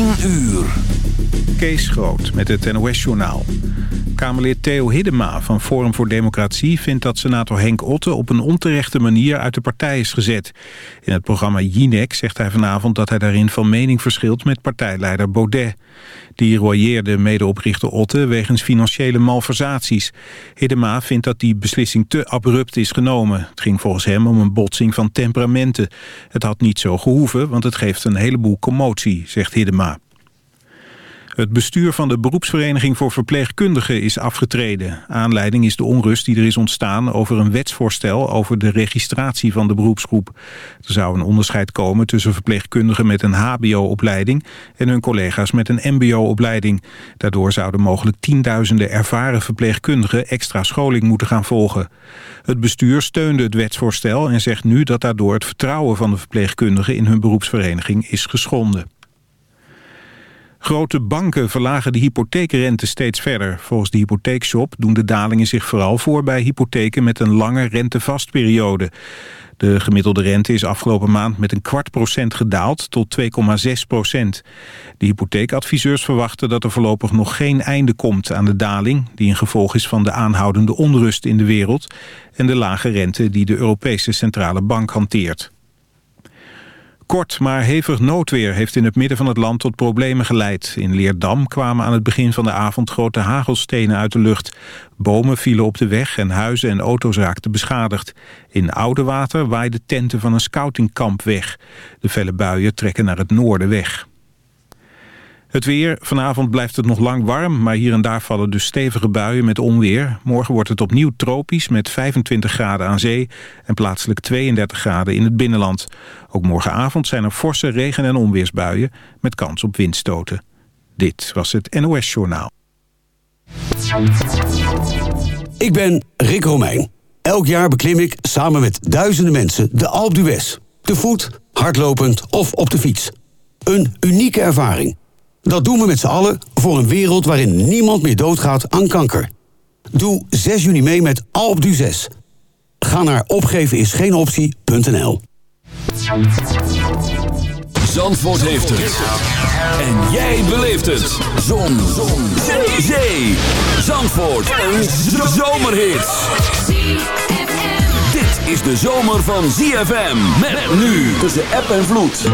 10 uur. Kees Groot met het NOS-journaal. Kamerlid Theo Hiddema van Forum voor Democratie vindt dat senator Henk Otte op een onterechte manier uit de partij is gezet. In het programma Jinek zegt hij vanavond dat hij daarin van mening verschilt met partijleider Baudet. Die royeerde medeoprichter Otte wegens financiële malversaties. Hiddema vindt dat die beslissing te abrupt is genomen. Het ging volgens hem om een botsing van temperamenten. Het had niet zo gehoeven, want het geeft een heleboel commotie, zegt Hiddema. Het bestuur van de beroepsvereniging voor verpleegkundigen is afgetreden. Aanleiding is de onrust die er is ontstaan over een wetsvoorstel over de registratie van de beroepsgroep. Er zou een onderscheid komen tussen verpleegkundigen met een hbo-opleiding en hun collega's met een mbo-opleiding. Daardoor zouden mogelijk tienduizenden ervaren verpleegkundigen extra scholing moeten gaan volgen. Het bestuur steunde het wetsvoorstel en zegt nu dat daardoor het vertrouwen van de verpleegkundigen in hun beroepsvereniging is geschonden. Grote banken verlagen de hypotheekrente steeds verder. Volgens de hypotheekshop doen de dalingen zich vooral voor bij hypotheken met een lange rentevastperiode. De gemiddelde rente is afgelopen maand met een kwart procent gedaald tot 2,6 procent. De hypotheekadviseurs verwachten dat er voorlopig nog geen einde komt aan de daling... die een gevolg is van de aanhoudende onrust in de wereld... en de lage rente die de Europese Centrale Bank hanteert. Kort maar hevig noodweer heeft in het midden van het land tot problemen geleid. In Leerdam kwamen aan het begin van de avond grote hagelstenen uit de lucht. Bomen vielen op de weg en huizen en auto's raakten beschadigd. In Oudewater waaiden tenten van een scoutingkamp weg. De felle buien trekken naar het noorden weg. Het weer. Vanavond blijft het nog lang warm, maar hier en daar vallen dus stevige buien met onweer. Morgen wordt het opnieuw tropisch met 25 graden aan zee en plaatselijk 32 graden in het binnenland. Ook morgenavond zijn er forse regen- en onweersbuien met kans op windstoten. Dit was het NOS Journaal. Ik ben Rick Romeijn. Elk jaar beklim ik samen met duizenden mensen de Alpe d'Huez. Te voet, hardlopend of op de fiets. Een unieke ervaring. Dat doen we met z'n allen voor een wereld waarin niemand meer doodgaat aan kanker. Doe 6 juni mee met Alp du 6. Ga naar opgevenisgeenoptie.nl Zandvoort heeft het. En jij beleeft het. Zon. Zon. Zee. Zandvoort. Een zomerhit. Dit is de zomer van ZFM. Met nu tussen app en vloed.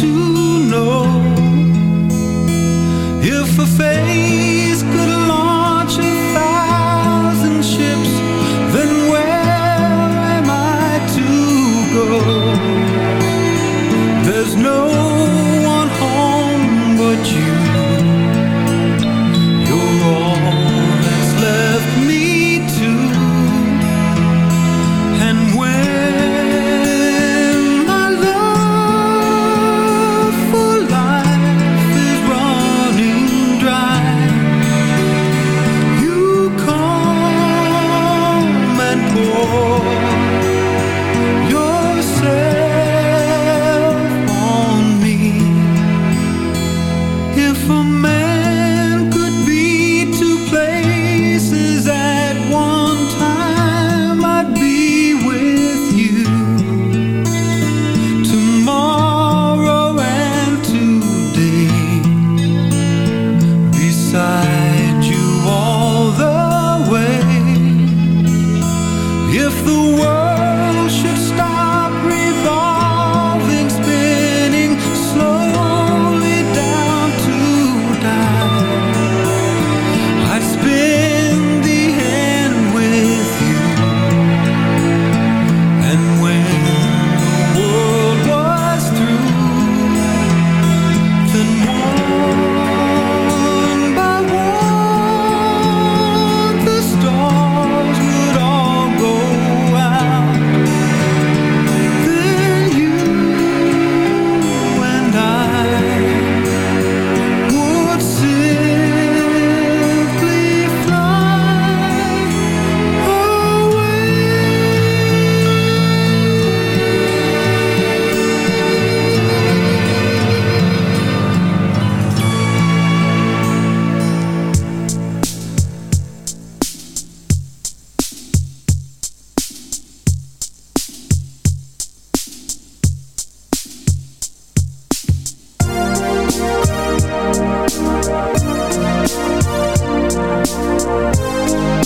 To know. If a face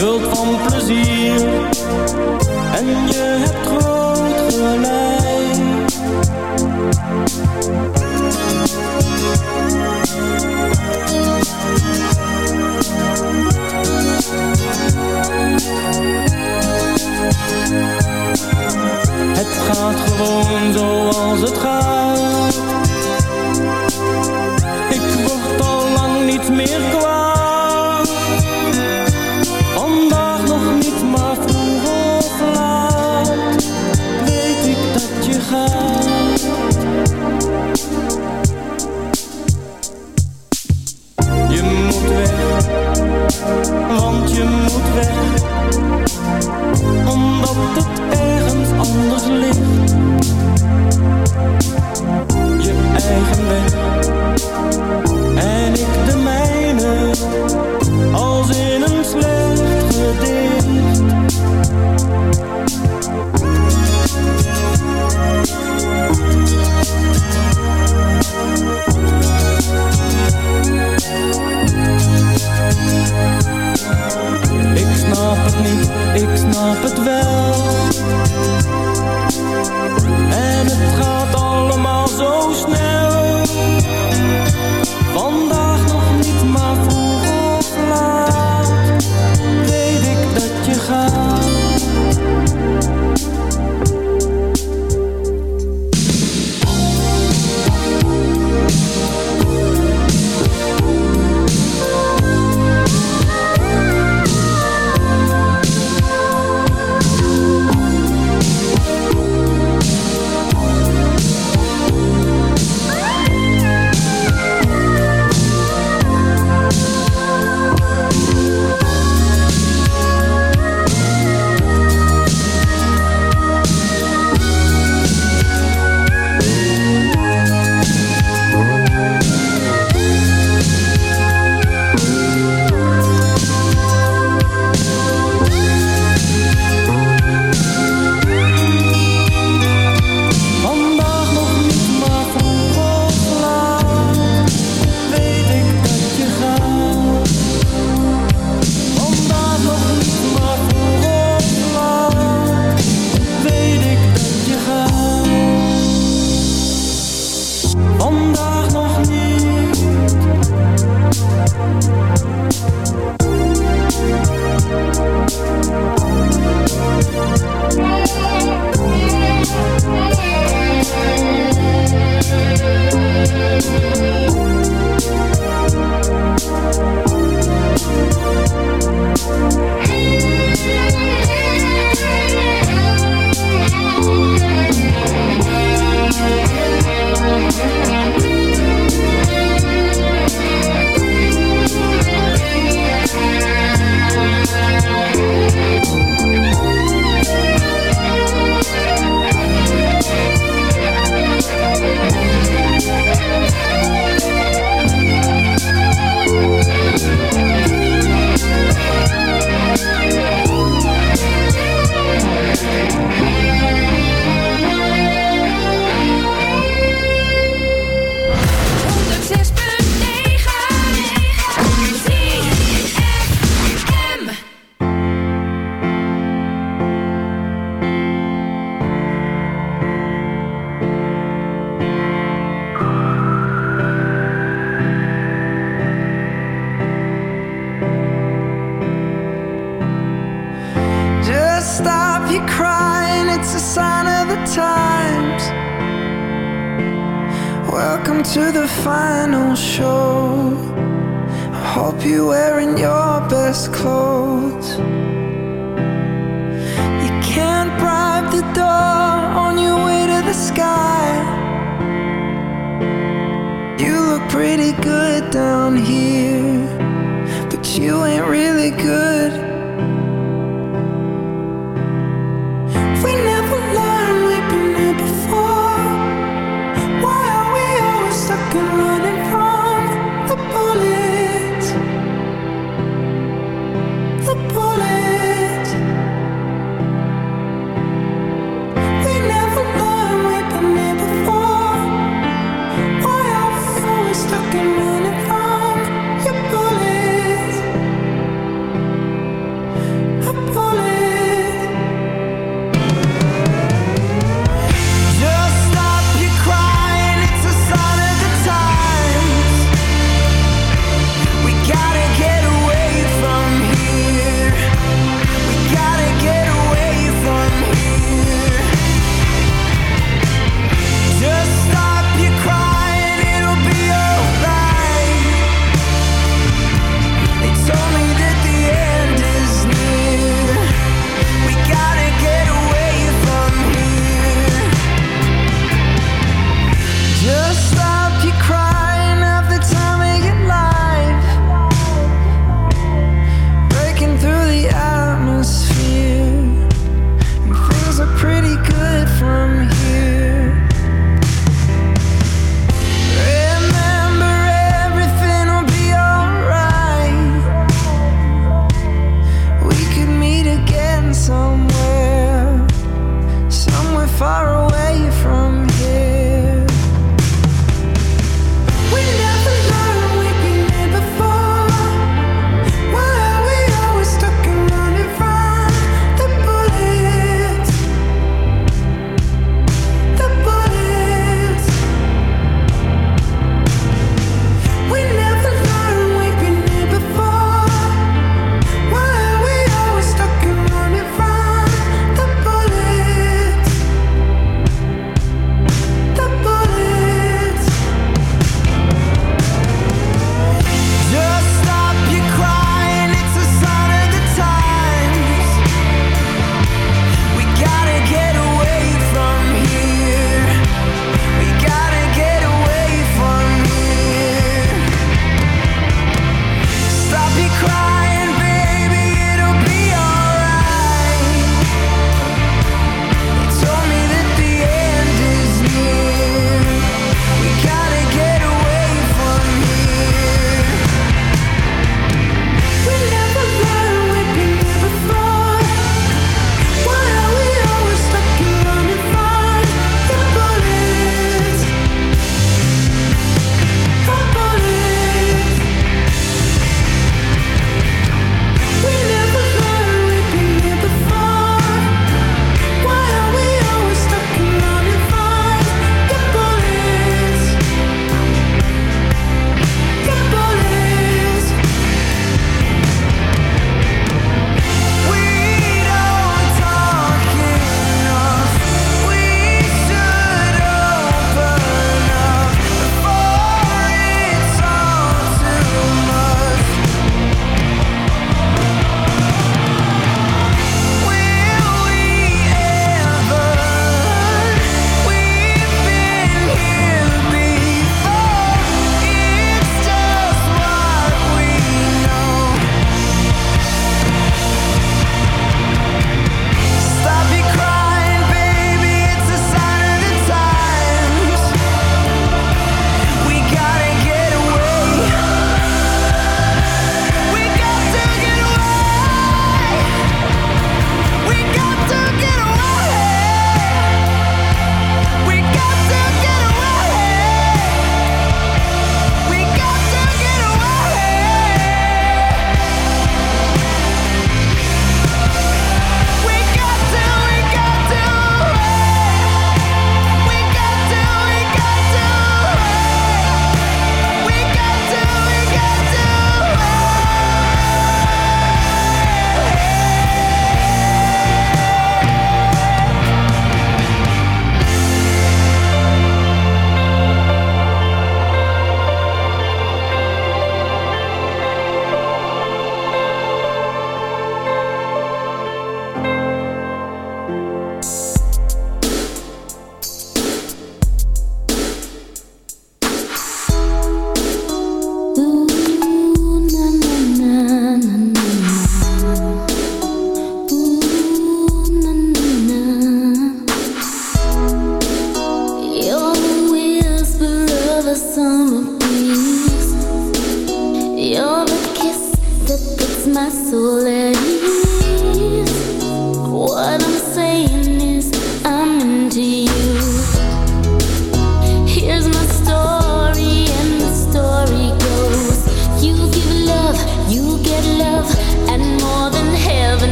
krult van plezier. En je hebt groot gelijk. Het gaat gewoon zoals het gaat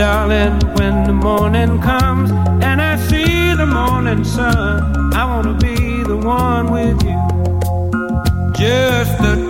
Darling, when the morning comes and I see the morning sun, I wanna be the one with you. Just the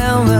Zie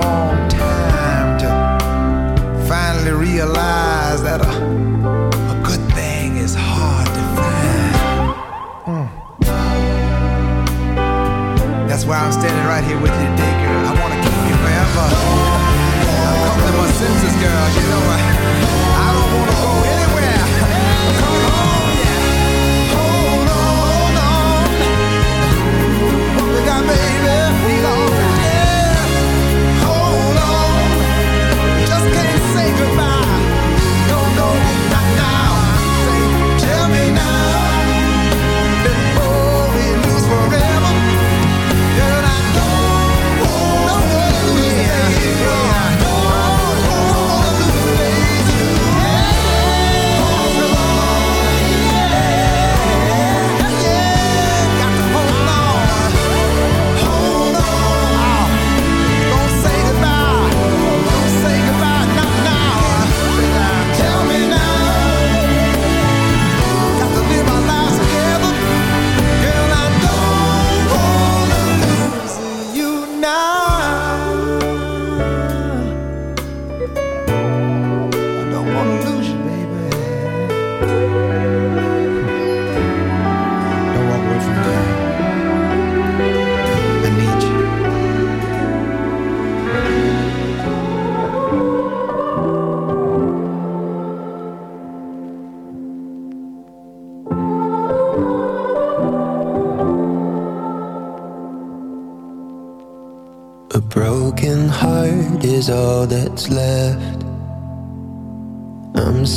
long time to finally realize that a, a good thing is hard to find. Mm. That's why I'm standing right here with you today, girl. I want to keep you forever. I'm coming to my senses, girl. You know, I, I don't